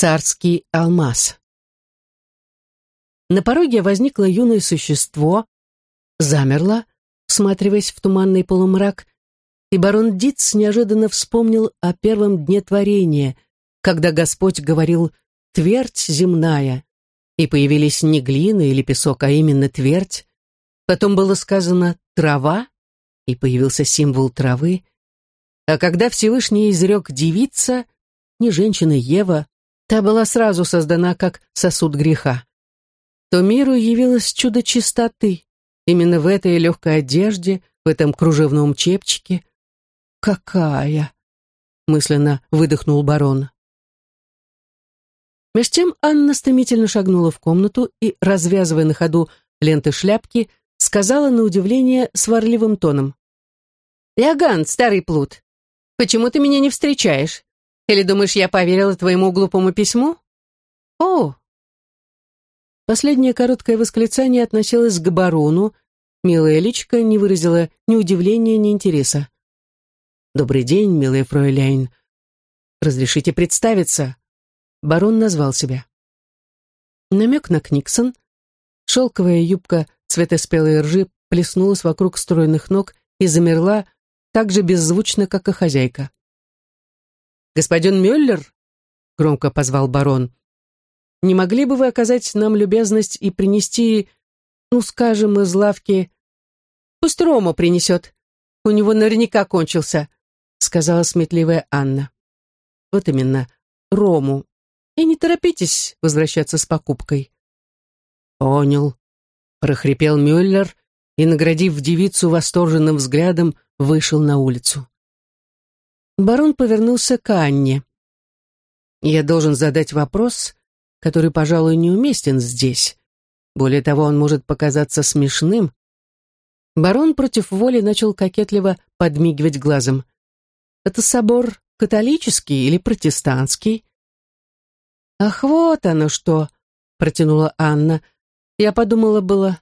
Царский алмаз. На пороге возникло юное существо, замерло, всматриваясь в туманный полумрак, и барон Диц неожиданно вспомнил о первом дне творения, когда Господь говорил «твердь земная», и появились не глина или песок, а именно твердь. Потом было сказано «трава», и появился символ травы. А когда Всевышний изрек девица, не женщина Ева, та была сразу создана как сосуд греха, то миру явилось чудо чистоты, именно в этой легкой одежде, в этом кружевном чепчике. «Какая!» — мысленно выдохнул барон. Меж тем Анна стремительно шагнула в комнату и, развязывая на ходу ленты шляпки, сказала на удивление сварливым тоном. «Иоганн, старый плут, почему ты меня не встречаешь? Или думаешь, я поверила твоему глупому письму?» «О!» Последнее короткое восклицание относилось к барону. Милая личка не выразила ни удивления, ни интереса. «Добрый день, милая фройляйн. Разрешите представиться?» Барон назвал себя. Намек на Книксон. Шелковая юбка цвета спелой ржи плеснулась вокруг стройных ног и замерла так же беззвучно, как и хозяйка. «Господин Мюллер?» — громко позвал барон. «Не могли бы вы оказать нам любезность и принести, ну, скажем, из лавки...» «Пусть Рому принесет. У него наверняка кончился», — сказала сметливая Анна. «Вот именно, Рому. И не торопитесь возвращаться с покупкой». «Понял», — прохрипел Мюллер и, наградив девицу восторженным взглядом, вышел на улицу. Барон повернулся к Анне. «Я должен задать вопрос, который, пожалуй, неуместен здесь. Более того, он может показаться смешным». Барон против воли начал кокетливо подмигивать глазом. «Это собор католический или протестантский?» «Ах, вот оно что!» — протянула Анна. «Я подумала было...»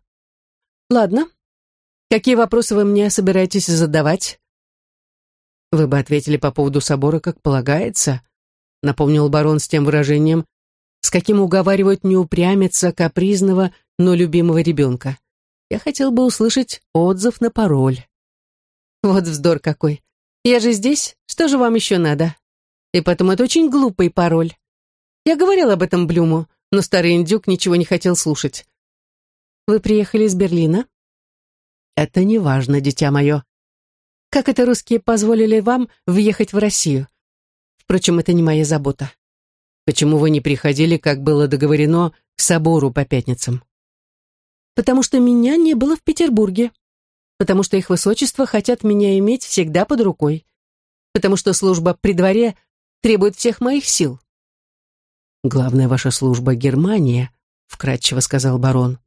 «Ладно. Какие вопросы вы мне собираетесь задавать?» «Вы бы ответили по поводу собора, как полагается», напомнил барон с тем выражением, с каким уговаривают не упрямиться капризного, но любимого ребенка. Я хотел бы услышать отзыв на пароль. Вот вздор какой. Я же здесь, что же вам еще надо? И потом это очень глупый пароль. Я говорил об этом Блюму, но старый индюк ничего не хотел слушать. Вы приехали из Берлина? Это не важно, дитя мое. Как это русские позволили вам въехать в Россию? Впрочем, это не моя забота. Почему вы не приходили, как было договорено, к собору по пятницам? Потому что меня не было в Петербурге. Потому что их высочество хотят меня иметь всегда под рукой. Потому что служба при дворе требует всех моих сил. Главная ваша служба — Германия, — вкратчиво сказал барон.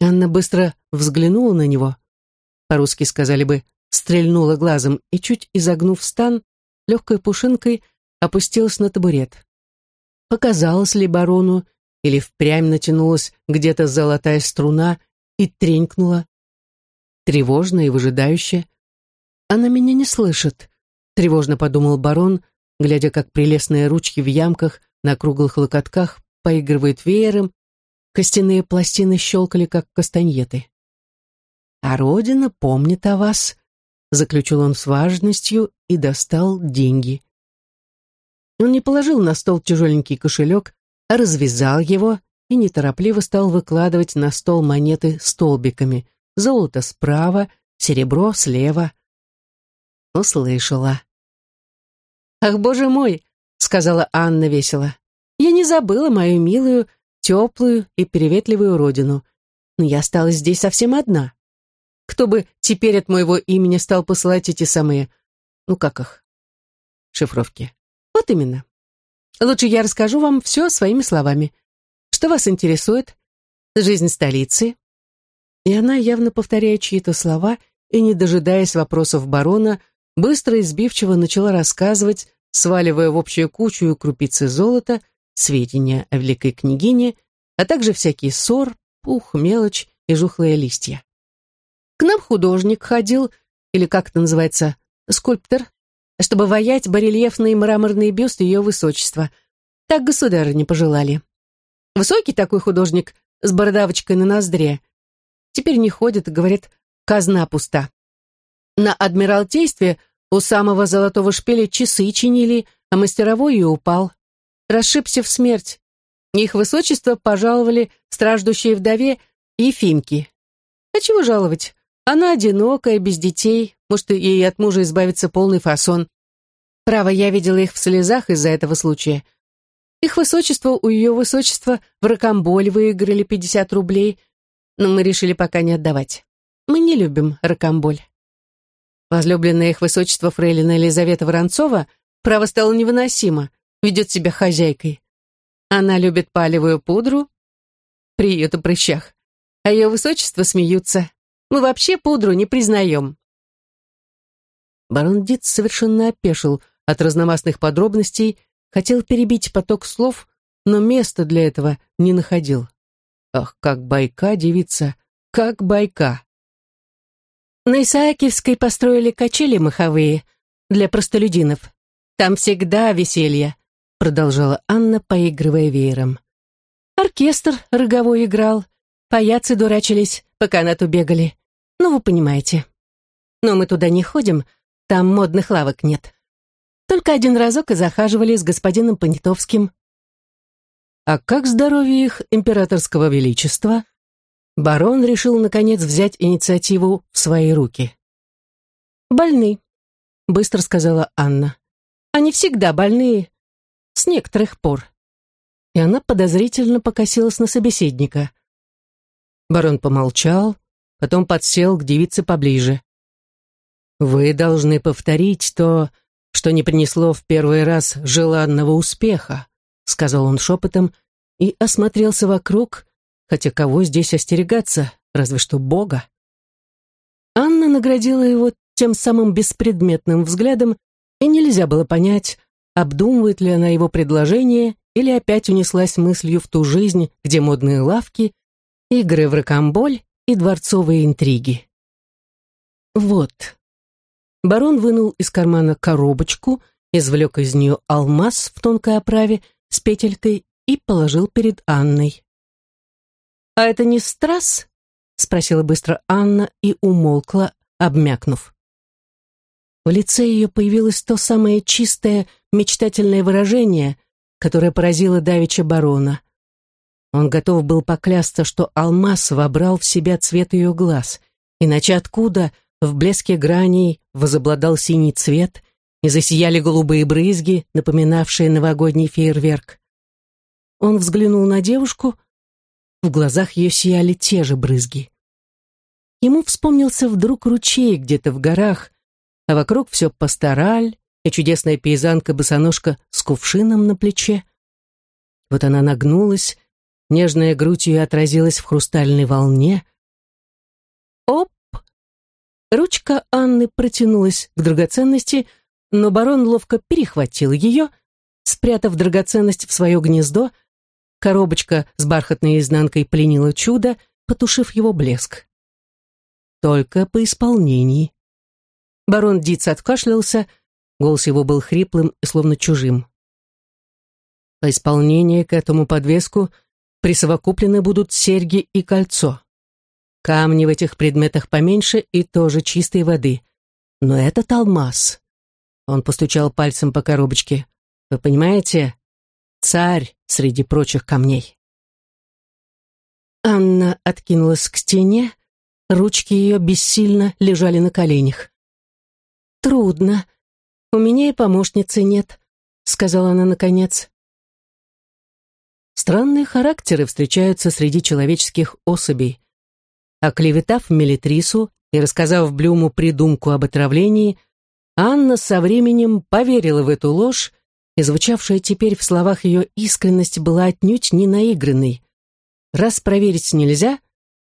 Анна быстро взглянула на него. По-русски сказали бы стрельнула глазом и, чуть изогнув стан, легкой пушинкой опустилась на табурет. Показалось ли барону, или впрямь натянулась где-то золотая струна и тренькнула? Тревожно и выжидающе. «Она меня не слышит», — тревожно подумал барон, глядя, как прелестные ручки в ямках на круглых локотках поигрывают веером, костяные пластины щелкали, как кастаньеты. «А Родина помнит о вас», заключил он с важностью и достал деньги. Он не положил на стол тяжеленький кошелек, а развязал его и неторопливо стал выкладывать на стол монеты столбиками. Золото справа, серебро слева. Услышала. «Ах, боже мой!» — сказала Анна весело. «Я не забыла мою милую, теплую и приветливую родину, но я осталась здесь совсем одна кто бы теперь от моего имени стал посылать эти самые... Ну как их? Шифровки. Вот именно. Лучше я расскажу вам все своими словами. Что вас интересует? Жизнь столицы? И она, явно повторяя чьи-то слова и не дожидаясь вопросов барона, быстро и сбивчиво начала рассказывать, сваливая в общую кучу крупицы золота, сведения о великой княгине, а также всякий ссор, пух, мелочь и жухлые листья. К нам художник ходил, или как это называется, скульптор, чтобы воять барельефный мраморный бюст ее высочества. Так государь не пожелали. Высокий такой художник с бородавочкой на ноздре. Теперь не ходит, говорит, казна пуста. На Адмиралтействе у самого золотого шпиля часы чинили, а мастеровой и упал. Расшибся в смерть. Их высочество пожаловали страждущей вдове Ефимки. А чего жаловать? Она одинокая, без детей, может, ей от мужа избавиться полный фасон. Право, я видела их в слезах из-за этого случая. Их высочество у ее высочества в ракомболь выиграли 50 рублей, но мы решили пока не отдавать. Мы не любим ракомболь. Возлюбленная их высочество фрейлина Елизавета Воронцова право стало невыносимо, ведет себя хозяйкой. Она любит палевую пудру, приют о прыщах, а ее высочество смеются. Мы вообще пудру не признаем. Барон Дит совершенно опешил от разномастных подробностей, хотел перебить поток слов, но места для этого не находил. Ах, как байка, девица, как байка. На Исаакиевской построили качели маховые для простолюдинов. Там всегда веселье, продолжала Анна, поигрывая веером. Оркестр роговой играл, паяцы дурачились, по канату бегали. Ну, вы понимаете. Но мы туда не ходим, там модных лавок нет. Только один разок и захаживали с господином Понятовским. А как здоровье их императорского величества? Барон решил, наконец, взять инициативу в свои руки. «Больны», — быстро сказала Анна. «Они всегда больные, с некоторых пор». И она подозрительно покосилась на собеседника. Барон помолчал, потом подсел к девице поближе. «Вы должны повторить то, что не принесло в первый раз желанного успеха», сказал он шепотом и осмотрелся вокруг, хотя кого здесь остерегаться, разве что Бога. Анна наградила его тем самым беспредметным взглядом, и нельзя было понять, обдумывает ли она его предложение или опять унеслась мыслью в ту жизнь, где модные лавки, игры в ракомболь и дворцовые интриги. Вот. Барон вынул из кармана коробочку, извлек из нее алмаз в тонкой оправе с петелькой и положил перед Анной. «А это не страз?» — спросила быстро Анна и умолкла, обмякнув. В лице ее появилось то самое чистое, мечтательное выражение, которое поразило давича барона. Он готов был поклясться, что алмаз вобрал в себя цвет ее глаз, иначе откуда в блеске граней возобладал синий цвет и засияли голубые брызги, напоминавшие новогодний фейерверк. Он взглянул на девушку, в глазах ее сияли те же брызги. Ему вспомнился вдруг ручей где-то в горах, а вокруг все пастораль и чудесная пейзанка-босоножка с кувшином на плече. Вот она нагнулась, нежная грудь ее отразилась в хрустальной волне. Оп! Ручка Анны протянулась к драгоценности, но барон ловко перехватил ее, спрятав драгоценность в свое гнездо, коробочка с бархатной изнанкой пленила чудо, потушив его блеск. Только по исполнении. Барон Диц откашлялся, голос его был хриплым и словно чужим. По исполнению к этому подвеску присовокуплены будут серьги и кольцо. Камни в этих предметах поменьше и тоже чистой воды. Но этот алмаз. Он постучал пальцем по коробочке. Вы понимаете? Царь среди прочих камней. Анна откинулась к стене, ручки ее бессильно лежали на коленях. «Трудно. У меня и помощницы нет», — сказала она наконец. Странные характеры встречаются среди человеческих особей. Оклеветав Мелитрису и рассказав Блюму придумку об отравлении, Анна со временем поверила в эту ложь, и звучавшая теперь в словах ее искренность была отнюдь не наигранной. Раз проверить нельзя,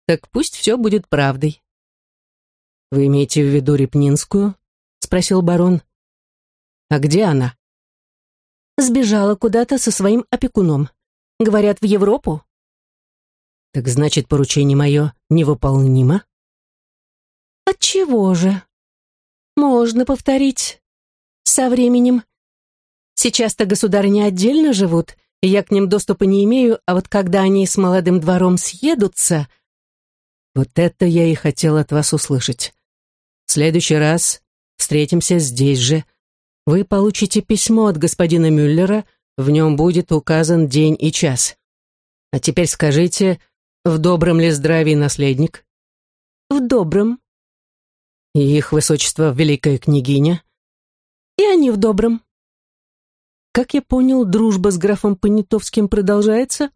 так пусть все будет правдой. «Вы имеете в виду Репнинскую?» — спросил барон. «А где она?» «Сбежала куда-то со своим опекуном. Говорят, в Европу». «Так значит, поручение мое невыполнимо?» «Отчего же?» «Можно повторить. Со временем. Сейчас-то государыни отдельно живут, и я к ним доступа не имею, а вот когда они с молодым двором съедутся... Вот это я и хотел от вас услышать. В следующий раз встретимся здесь же. Вы получите письмо от господина Мюллера, в нем будет указан день и час. А теперь скажите, в добром ли здравии наследник? В добром. И их высочество великая княгиня? И они в добром. Как я понял, дружба с графом Понятовским продолжается?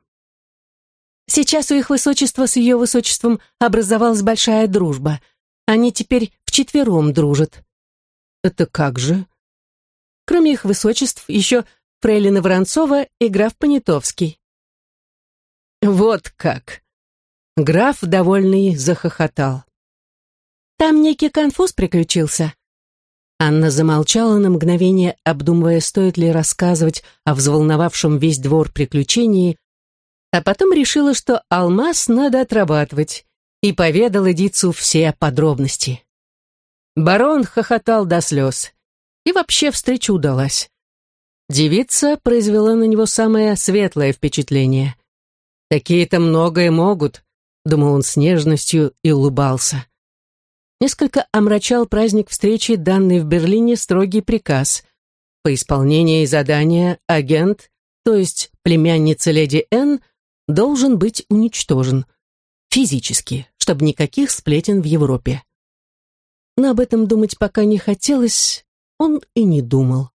Сейчас у их высочества с ее высочеством образовалась большая дружба. Они теперь вчетвером дружат. Это как же? Кроме их высочеств, еще фрейлина Воронцова и граф Понятовский. Вот как! Граф, довольный, захохотал. Там некий конфуз приключился. Анна замолчала на мгновение, обдумывая, стоит ли рассказывать о взволновавшем весь двор приключении, а потом решила, что алмаз надо отрабатывать, и поведала Дицу все подробности. Барон хохотал до слез, и вообще встреча удалась. Девица произвела на него самое светлое впечатление. «Такие-то многое могут», — думал он с нежностью и улыбался. Несколько омрачал праздник встречи, данный в Берлине строгий приказ. По исполнении задания агент, то есть племянница леди Н, должен быть уничтожен. Физически, чтобы никаких сплетен в Европе. Но об этом думать пока не хотелось, он и не думал.